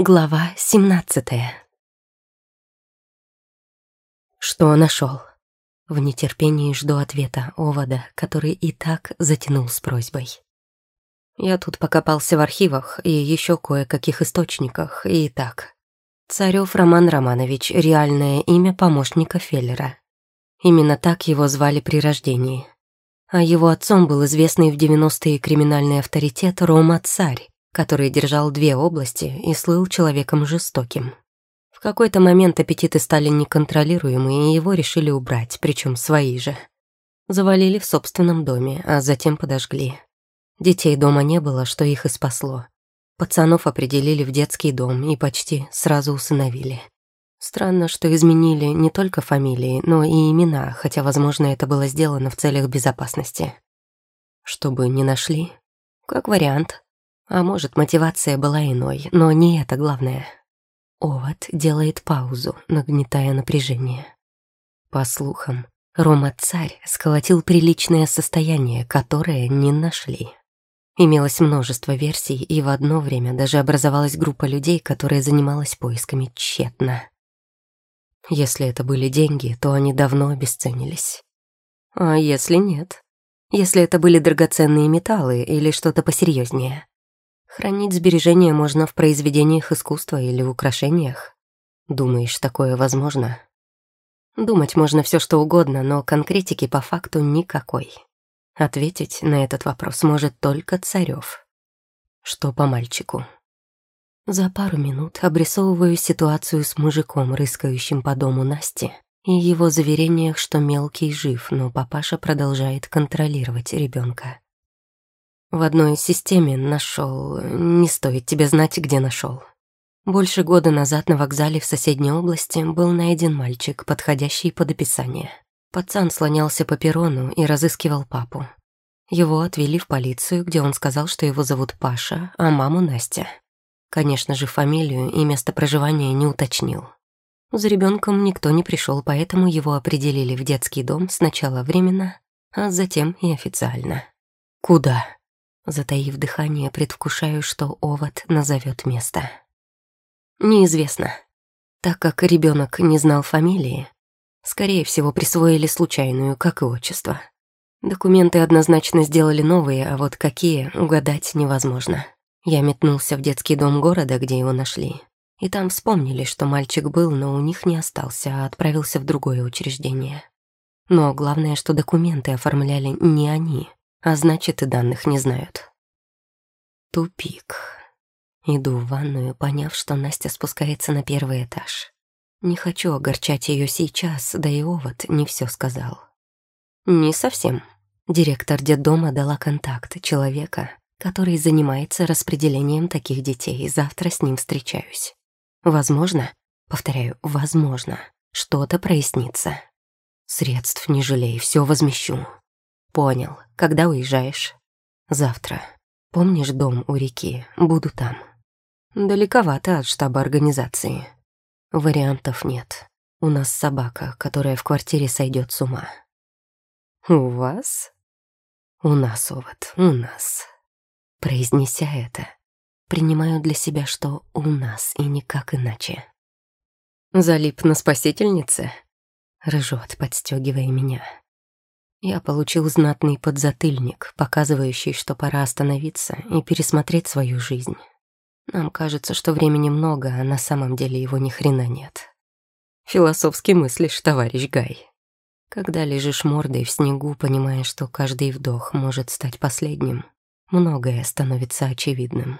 Глава 17 Что нашел? В нетерпении жду ответа Овода, который и так затянул с просьбой. Я тут покопался в архивах и еще кое-каких источниках, и так. Царев Роман Романович — реальное имя помощника Феллера. Именно так его звали при рождении. А его отцом был известный в 90-е криминальный авторитет Рома Царь, который держал две области и слыл человеком жестоким. В какой-то момент аппетиты стали неконтролируемы, и его решили убрать, причем свои же. Завалили в собственном доме, а затем подожгли. Детей дома не было, что их и спасло. Пацанов определили в детский дом и почти сразу усыновили. Странно, что изменили не только фамилии, но и имена, хотя, возможно, это было сделано в целях безопасности. Чтобы не нашли? Как вариант. А может, мотивация была иной, но не это главное. Овод делает паузу, нагнетая напряжение. По слухам, Рома-царь сколотил приличное состояние, которое не нашли. Имелось множество версий, и в одно время даже образовалась группа людей, которая занималась поисками тщетно. Если это были деньги, то они давно обесценились. А если нет? Если это были драгоценные металлы или что-то посерьезнее? Хранить сбережения можно в произведениях искусства или украшениях. Думаешь, такое возможно? Думать можно все что угодно, но конкретики по факту никакой. Ответить на этот вопрос может только Царев. Что по мальчику? За пару минут обрисовываю ситуацию с мужиком, рыскающим по дому Насти, и его заверениях, что мелкий жив, но папаша продолжает контролировать ребенка. В одной системе нашел. Не стоит тебе знать, где нашел. Больше года назад на вокзале в соседней области был найден мальчик, подходящий под описание. Пацан слонялся по перрону и разыскивал папу. Его отвели в полицию, где он сказал, что его зовут Паша, а маму Настя. Конечно же, фамилию и место проживания не уточнил. За ребенком никто не пришел, поэтому его определили в детский дом сначала временно, а затем и официально. Куда? Затаив дыхание, предвкушаю, что овод назовет место. Неизвестно. Так как ребенок не знал фамилии, скорее всего, присвоили случайную, как и отчество. Документы однозначно сделали новые, а вот какие, угадать невозможно. Я метнулся в детский дом города, где его нашли. И там вспомнили, что мальчик был, но у них не остался, а отправился в другое учреждение. Но главное, что документы оформляли не они, а значит и данных не знают. Тупик. Иду в ванную, поняв, что Настя спускается на первый этаж. Не хочу огорчать ее сейчас, да и овод не все сказал. Не совсем. Директор детдома дала контакт человека, который занимается распределением таких детей, завтра с ним встречаюсь. Возможно, повторяю, возможно, что-то прояснится. Средств не жалей, все возмещу. Понял. Когда уезжаешь? Завтра. Помнишь дом у реки? Буду там. Далековато от штаба организации. Вариантов нет. У нас собака, которая в квартире сойдет с ума. У вас? У нас, овод, у нас. Произнеся это, принимаю для себя, что у нас и никак иначе. Залип на спасительнице? Рыжет, подстегивая меня. Я получил знатный подзатыльник, показывающий, что пора остановиться и пересмотреть свою жизнь. Нам кажется, что времени много, а на самом деле его ни хрена нет. Философски мыслишь, товарищ Гай. Когда лежишь мордой в снегу, понимая, что каждый вдох может стать последним, многое становится очевидным.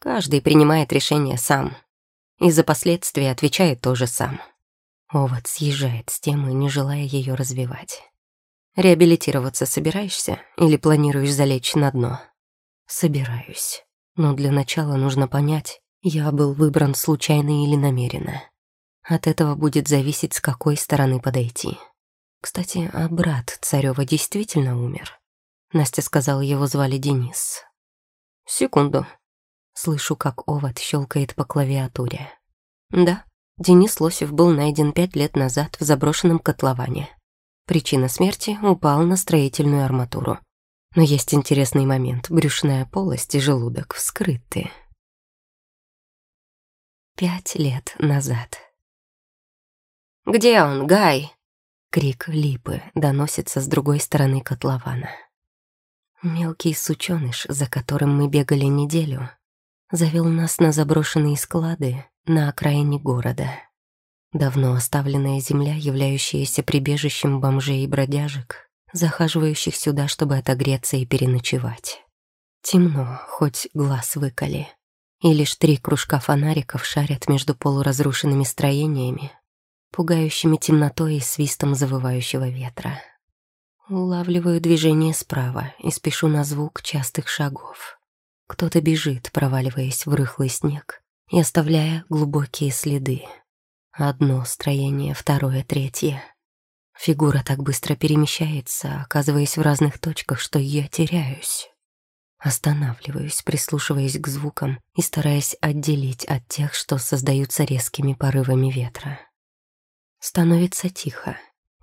Каждый принимает решение сам, и за последствия отвечает тоже сам. Овод съезжает с темы, не желая ее развивать. Реабилитироваться собираешься или планируешь залечь на дно? Собираюсь. Но для начала нужно понять, я был выбран случайно или намеренно. От этого будет зависеть, с какой стороны подойти. Кстати, а брат Царёва действительно умер? Настя сказала, его звали Денис. Секунду. Слышу, как овод щелкает по клавиатуре. Да, Денис Лосев был найден пять лет назад в заброшенном котловане. Причина смерти — упал на строительную арматуру. Но есть интересный момент. Брюшная полость и желудок вскрыты. пять лет назад. «Где он, Гай?» Крик липы доносится с другой стороны котлована. Мелкий сучёныш, за которым мы бегали неделю, завел нас на заброшенные склады на окраине города. Давно оставленная земля, являющаяся прибежищем бомжей и бродяжек, захаживающих сюда, чтобы отогреться и переночевать. Темно, хоть глаз выколи. И лишь три кружка фонариков шарят между полуразрушенными строениями, пугающими темнотой и свистом завывающего ветра. Улавливаю движение справа и спешу на звук частых шагов. Кто-то бежит, проваливаясь в рыхлый снег и оставляя глубокие следы. Одно строение, второе, третье. Фигура так быстро перемещается, оказываясь в разных точках, что я теряюсь. Останавливаюсь, прислушиваясь к звукам и стараясь отделить от тех, что создаются резкими порывами ветра. Становится тихо.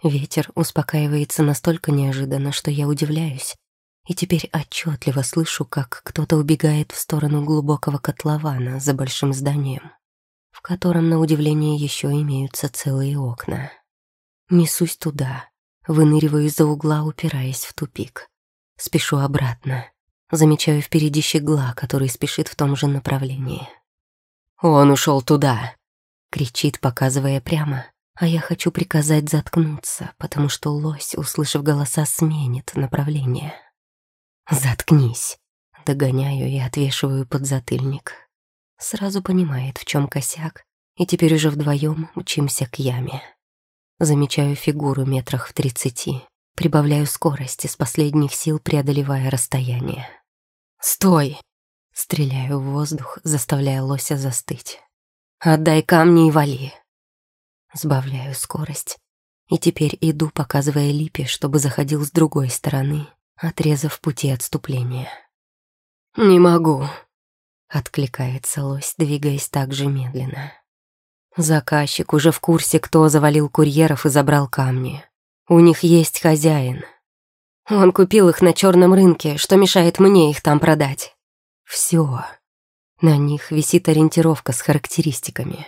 Ветер успокаивается настолько неожиданно, что я удивляюсь, и теперь отчетливо слышу, как кто-то убегает в сторону глубокого котлована за большим зданием, в котором, на удивление, еще имеются целые окна. Несусь туда, выныриваю из-за угла, упираясь в тупик. Спешу обратно. Замечаю впереди щегла, который спешит в том же направлении. «Он ушел туда!» — кричит, показывая прямо, а я хочу приказать заткнуться, потому что лось, услышав голоса, сменит направление. «Заткнись!» — догоняю и отвешиваю подзатыльник. Сразу понимает, в чем косяк, и теперь уже вдвоем мчимся к яме. Замечаю фигуру метрах в тридцати, прибавляю скорость, с последних сил преодолевая расстояние. «Стой!» — стреляю в воздух, заставляя лося застыть. «Отдай камни и вали!» Сбавляю скорость. И теперь иду, показывая Липе, чтобы заходил с другой стороны, отрезав пути отступления. «Не могу», — откликается лось, двигаясь так же медленно. Заказчик уже в курсе, кто завалил курьеров и забрал камни. У них есть хозяин. Он купил их на черном рынке, что мешает мне их там продать. Все. На них висит ориентировка с характеристиками.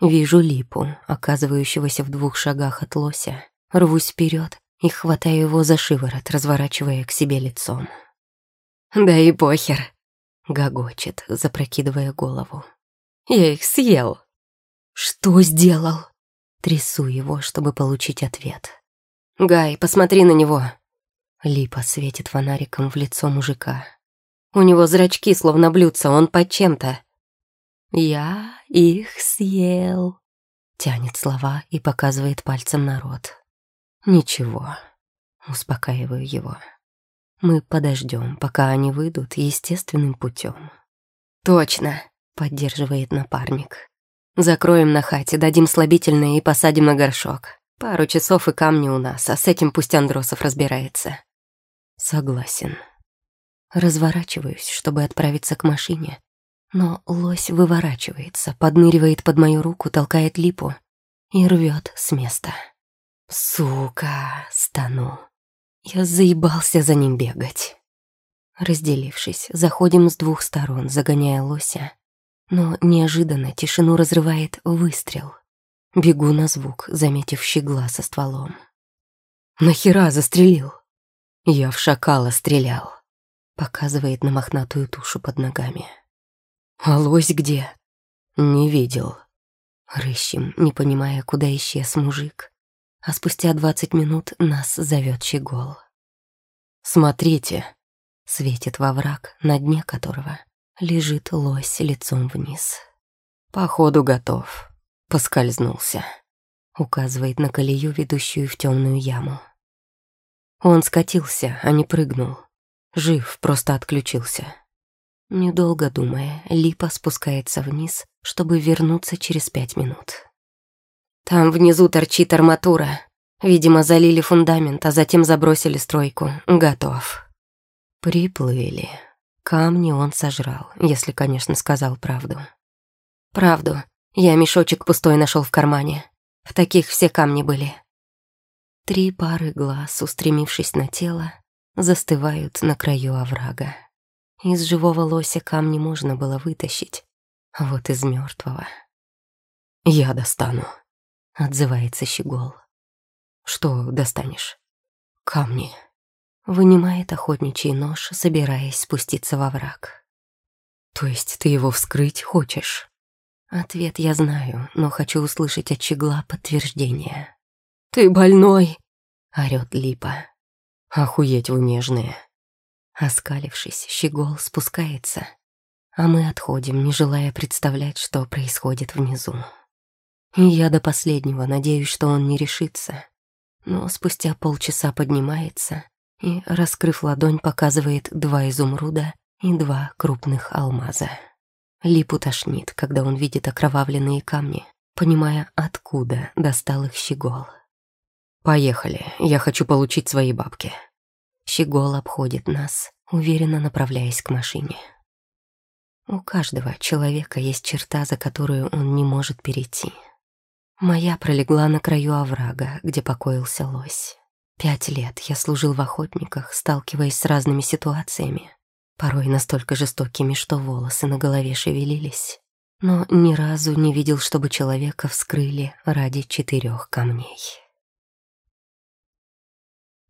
Вижу липу, оказывающегося в двух шагах от лося. Рвусь вперед и хватаю его за шиворот, разворачивая к себе лицом. «Да и похер», — гогочет, запрокидывая голову. «Я их съел». «Что сделал?» Трясу его, чтобы получить ответ. «Гай, посмотри на него». Липа светит фонариком в лицо мужика. «У него зрачки словно блюдца, он под чем-то. «Я их съел», — тянет слова и показывает пальцем на рот. «Ничего», — успокаиваю его. «Мы подождем, пока они выйдут естественным путем». «Точно», — поддерживает напарник. «Закроем на хате, дадим слабительное и посадим на горшок. Пару часов и камни у нас, а с этим пусть Андросов разбирается». «Согласен». Разворачиваюсь, чтобы отправиться к машине, но лось выворачивается, подныривает под мою руку, толкает липу и рвет с места. Сука, стану. Я заебался за ним бегать. Разделившись, заходим с двух сторон, загоняя лося. Но неожиданно тишину разрывает выстрел. Бегу на звук, заметив щегла со стволом. «Нахера застрелил?» «Я в шакала стрелял», — показывает на мохнатую тушу под ногами. «А лось где?» «Не видел». Рыщем, не понимая, куда исчез мужик. А спустя двадцать минут нас зовет Щегол. «Смотрите!» — светит во враг, на дне которого лежит лось лицом вниз. «Походу готов. Поскользнулся», — указывает на колею, ведущую в темную яму. Он скатился, а не прыгнул. Жив, просто отключился. Недолго думая, Липа спускается вниз, чтобы вернуться через пять минут. «Там внизу торчит арматура. Видимо, залили фундамент, а затем забросили стройку. Готов». Приплыли. Камни он сожрал, если, конечно, сказал правду. «Правду. Я мешочек пустой нашел в кармане. В таких все камни были». Три пары глаз, устремившись на тело, застывают на краю оврага. Из живого лося камни можно было вытащить, А вот из мертвого. «Я достану», — отзывается Щегол. «Что достанешь?» «Камни». Вынимает охотничий нож, собираясь спуститься во враг. «То есть ты его вскрыть хочешь?» Ответ я знаю, но хочу услышать от Щегла подтверждение. «Ты больной!» — орёт Липа. «Охуеть вы нежные!» Оскалившись, Щегол спускается, а мы отходим, не желая представлять, что происходит внизу. И я до последнего надеюсь, что он не решится, но спустя полчаса поднимается и, раскрыв ладонь, показывает два изумруда и два крупных алмаза. Липу тошнит, когда он видит окровавленные камни, понимая, откуда достал их щегол. «Поехали, я хочу получить свои бабки». Щегол обходит нас, уверенно направляясь к машине. У каждого человека есть черта, за которую он не может перейти. Моя пролегла на краю оврага, где покоился лось. Пять лет я служил в охотниках, сталкиваясь с разными ситуациями, порой настолько жестокими, что волосы на голове шевелились, но ни разу не видел, чтобы человека вскрыли ради четырех камней.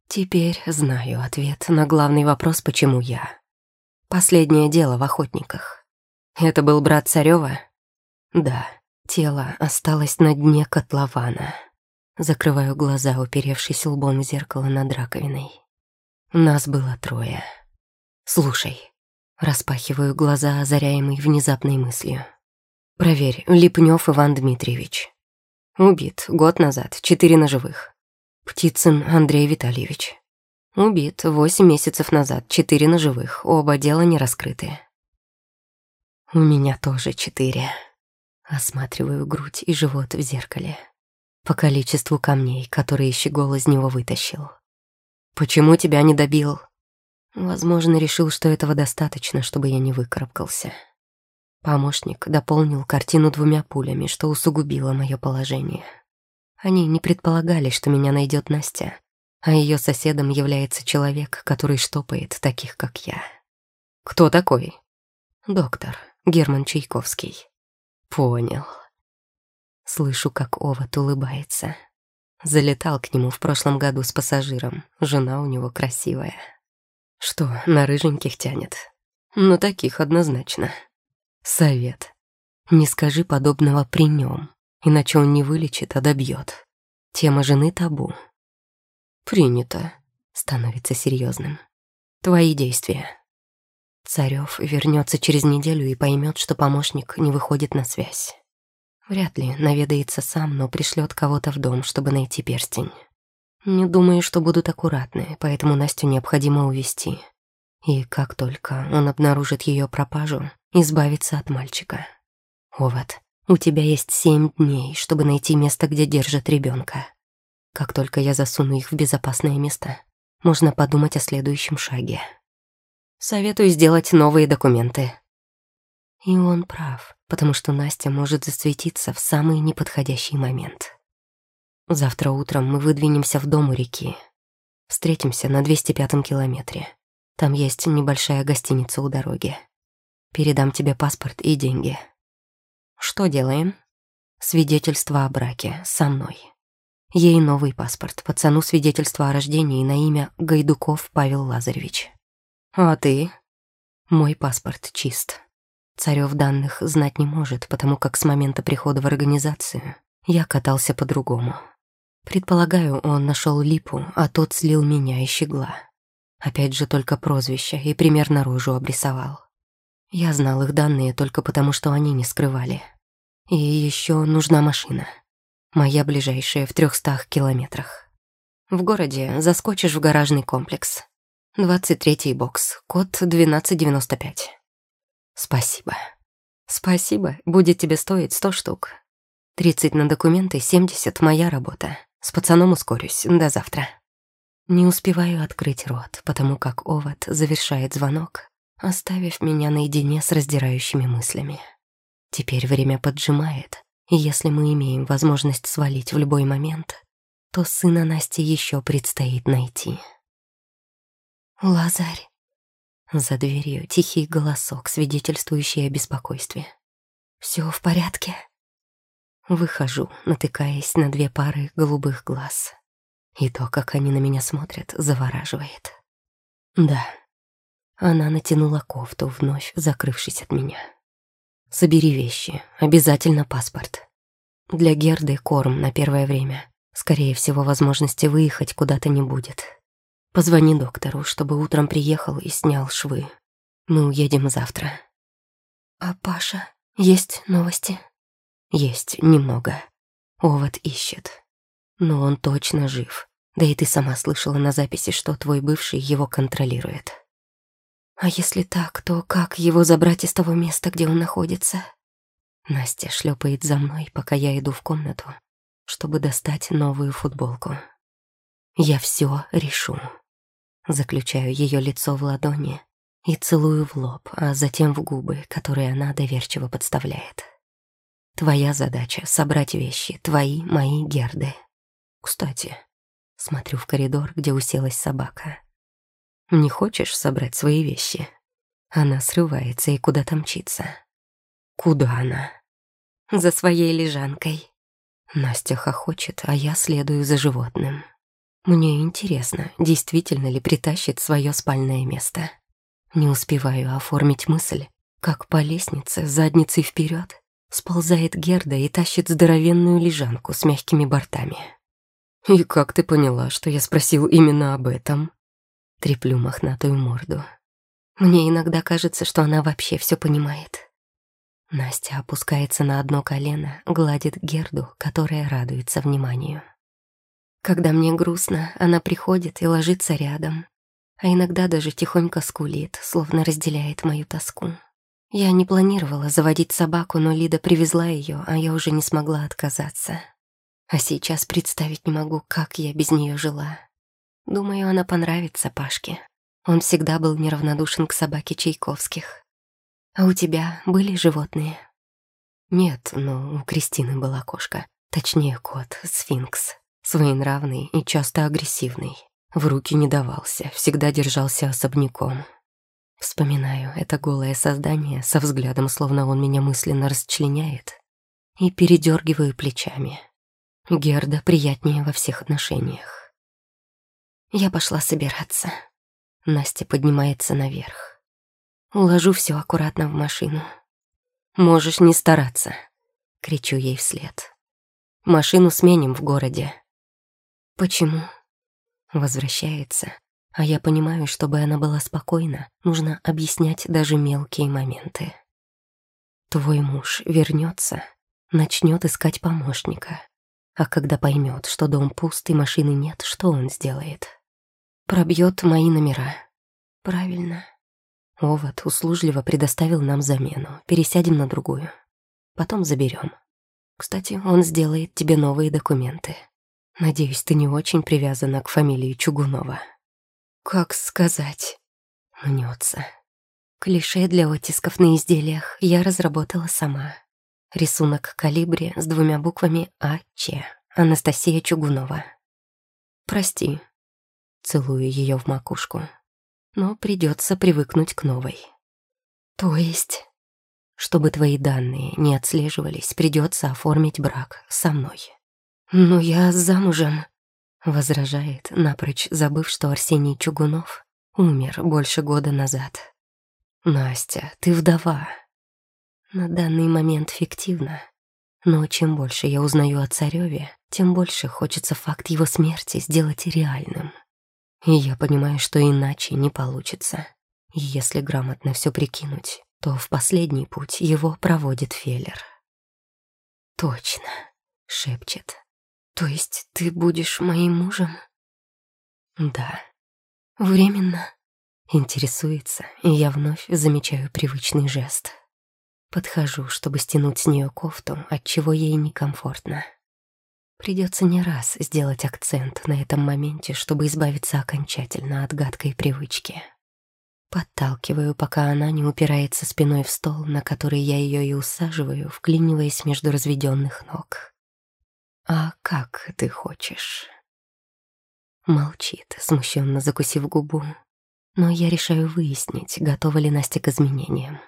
Теперь знаю ответ на главный вопрос, почему я. Последнее дело в охотниках. Это был брат Царева? Да. Тело осталось на дне котлована. Закрываю глаза, уперевшись лбом в зеркало над раковиной. Нас было трое. Слушай. Распахиваю глаза, озаряемый внезапной мыслью. Проверь, Липнев Иван Дмитриевич. Убит год назад, четыре ножевых. Птицын Андрей Витальевич. Убит восемь месяцев назад, четыре ножевых, оба дела не раскрыты. У меня тоже четыре. Осматриваю грудь и живот в зеркале. По количеству камней, которые щегол из него вытащил. «Почему тебя не добил?» Возможно, решил, что этого достаточно, чтобы я не выкарабкался. Помощник дополнил картину двумя пулями, что усугубило мое положение. Они не предполагали, что меня найдет Настя, а ее соседом является человек, который штопает таких, как я. «Кто такой?» «Доктор Герман Чайковский». Понял. Слышу, как Овод улыбается. Залетал к нему в прошлом году с пассажиром. Жена у него красивая. Что, на рыженьких тянет? Ну, таких однозначно. Совет. Не скажи подобного при нем, иначе он не вылечит, а добьет. Тема жены табу. Принято. Становится серьезным. Твои действия. Царев вернется через неделю и поймет, что помощник не выходит на связь. Вряд ли наведается сам, но пришлет кого-то в дом, чтобы найти перстень. Не думаю, что будут аккуратны, поэтому Настю необходимо увести. И как только он обнаружит ее пропажу, избавиться от мальчика. Овод, у тебя есть семь дней, чтобы найти место, где держат ребенка. Как только я засуну их в безопасное место, можно подумать о следующем шаге. Советую сделать новые документы». И он прав, потому что Настя может засветиться в самый неподходящий момент. Завтра утром мы выдвинемся в дом у реки. Встретимся на 205-м километре. Там есть небольшая гостиница у дороги. Передам тебе паспорт и деньги. Что делаем? Свидетельство о браке со мной. Ей новый паспорт, пацану свидетельство о рождении на имя Гайдуков Павел Лазаревич. А ты? Мой паспорт чист. Царев данных знать не может, потому как с момента прихода в организацию я катался по-другому. Предполагаю, он нашел липу, а тот слил меня и щегла. Опять же только прозвище и примерно рожу обрисовал. Я знал их данные только потому, что они не скрывали. И еще нужна машина. Моя ближайшая в трехстах километрах. В городе заскочишь в гаражный комплекс. 23-й бокс, код 1295. Спасибо. Спасибо, будет тебе стоить 100 штук. 30 на документы, 70 моя работа. С пацаном ускорюсь, до завтра. Не успеваю открыть рот, потому как овод завершает звонок, оставив меня наедине с раздирающими мыслями. Теперь время поджимает, и если мы имеем возможность свалить в любой момент, то сына Насти еще предстоит найти. «Лазарь!» За дверью тихий голосок, свидетельствующий о беспокойстве. Все в порядке?» Выхожу, натыкаясь на две пары голубых глаз. И то, как они на меня смотрят, завораживает. Да. Она натянула кофту, вновь закрывшись от меня. «Собери вещи, обязательно паспорт. Для Герды корм на первое время. Скорее всего, возможности выехать куда-то не будет. Позвони доктору, чтобы утром приехал и снял швы. Мы уедем завтра». «А Паша, есть новости?» «Есть немного. Овод ищет. Но он точно жив. Да и ты сама слышала на записи, что твой бывший его контролирует. А если так, то как его забрать из того места, где он находится? Настя шлепает за мной, пока я иду в комнату, чтобы достать новую футболку. Я все решу. Заключаю ее лицо в ладони и целую в лоб, а затем в губы, которые она доверчиво подставляет. Твоя задача — собрать вещи, твои, мои, Герды. Кстати, смотрю в коридор, где уселась собака. Не хочешь собрать свои вещи? Она срывается и куда-то мчится. Куда она? За своей лежанкой. Настя хохочет, а я следую за животным. Мне интересно, действительно ли притащит свое спальное место. Не успеваю оформить мысль, как по лестнице задницей вперед сползает Герда и тащит здоровенную лежанку с мягкими бортами. «И как ты поняла, что я спросил именно об этом?» Треплю мохнатую морду. Мне иногда кажется, что она вообще все понимает. Настя опускается на одно колено, гладит Герду, которая радуется вниманию. Когда мне грустно, она приходит и ложится рядом, а иногда даже тихонько скулит, словно разделяет мою тоску. Я не планировала заводить собаку, но Лида привезла ее, а я уже не смогла отказаться. А сейчас представить не могу, как я без нее жила. Думаю, она понравится Пашке. Он всегда был неравнодушен к собаке Чайковских. А у тебя были животные? Нет, но у Кристины была кошка. Точнее, кот, сфинкс. Своенравный и часто агрессивный. В руки не давался, всегда держался особняком. Вспоминаю это голое создание со взглядом, словно он меня мысленно расчленяет, и передергиваю плечами. Герда приятнее во всех отношениях. Я пошла собираться. Настя поднимается наверх. Уложу все аккуратно в машину. «Можешь не стараться», — кричу ей вслед. «Машину сменим в городе». «Почему?» Возвращается, а я понимаю, чтобы она была спокойна, нужно объяснять даже мелкие моменты. Твой муж вернется, начнет искать помощника, а когда поймет, что дом пуст и машины нет, что он сделает? Пробьет мои номера. Правильно. Овод услужливо предоставил нам замену. Пересядем на другую. Потом заберем. Кстати, он сделает тебе новые документы. Надеюсь, ты не очень привязана к фамилии Чугунова. Как сказать? Мнется. Клише для оттисков на изделиях я разработала сама. Рисунок калибри с двумя буквами АЧ. Анастасия Чугунова. Прости. Целую ее в макушку. Но придется привыкнуть к новой. То есть... Чтобы твои данные не отслеживались, придется оформить брак со мной. Но я замужем, возражает, напрочь забыв, что Арсений Чугунов умер больше года назад. Настя, ты вдова. На данный момент фиктивно. Но чем больше я узнаю о Цареве, тем больше хочется факт его смерти сделать реальным. И я понимаю, что иначе не получится. И если грамотно все прикинуть, то в последний путь его проводит Феллер. «Точно», — шепчет. «То есть ты будешь моим мужем?» «Да». «Временно?» Интересуется, и я вновь замечаю привычный жест. Подхожу, чтобы стянуть с нее кофту, от чего ей некомфортно. Придется не раз сделать акцент на этом моменте, чтобы избавиться окончательно от гадкой привычки. Подталкиваю, пока она не упирается спиной в стол, на который я ее и усаживаю, вклиниваясь между разведенных ног. «А как ты хочешь?» Молчит, смущенно закусив губу, но я решаю выяснить, готова ли Настя к изменениям.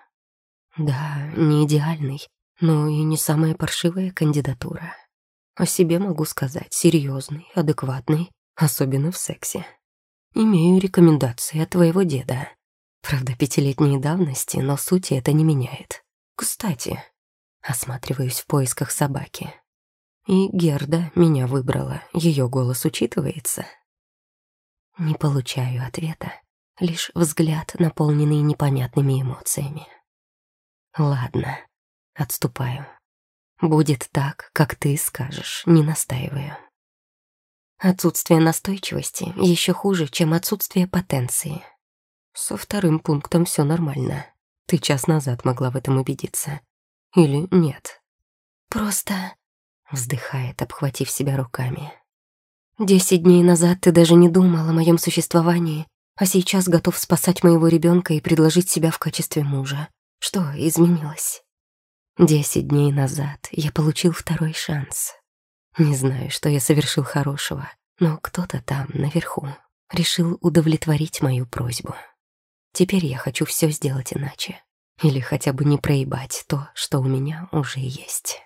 Да, не идеальный, но и не самая паршивая кандидатура. О себе могу сказать серьезный, адекватный, особенно в сексе. Имею рекомендации от твоего деда. Правда, пятилетней давности, но сути это не меняет. Кстати, осматриваюсь в поисках собаки. И Герда меня выбрала, ее голос учитывается. Не получаю ответа, лишь взгляд, наполненный непонятными эмоциями. Ладно, отступаю. Будет так, как ты скажешь, не настаиваю. Отсутствие настойчивости еще хуже, чем отсутствие потенции. Со вторым пунктом все нормально. Ты час назад могла в этом убедиться. Или нет? Просто... Вздыхает, обхватив себя руками. Десять дней назад ты даже не думал о моем существовании, а сейчас готов спасать моего ребенка и предложить себя в качестве мужа. Что изменилось? Десять дней назад я получил второй шанс. Не знаю, что я совершил хорошего, но кто-то там, наверху, решил удовлетворить мою просьбу. Теперь я хочу все сделать иначе. Или хотя бы не проебать то, что у меня уже есть.